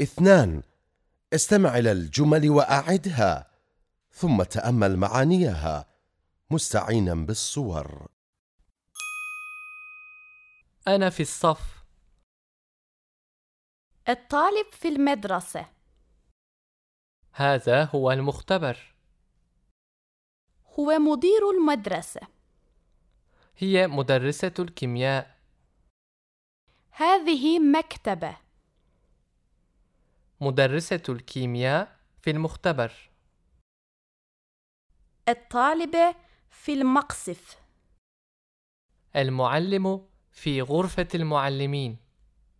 اثنان. استمع إلى الجمل وأعدها ثم تأمل معانيها. مستعينا بالصور. أنا في الصف. الطالب في المدرسة. هذا هو المختبر. هو مدير المدرسة. هي مدرسة الكيمياء. هذه مكتبة. مدرسة الكيمياء في المختبر. الطالبة في المقصف. المعلم في غرفة المعلمين.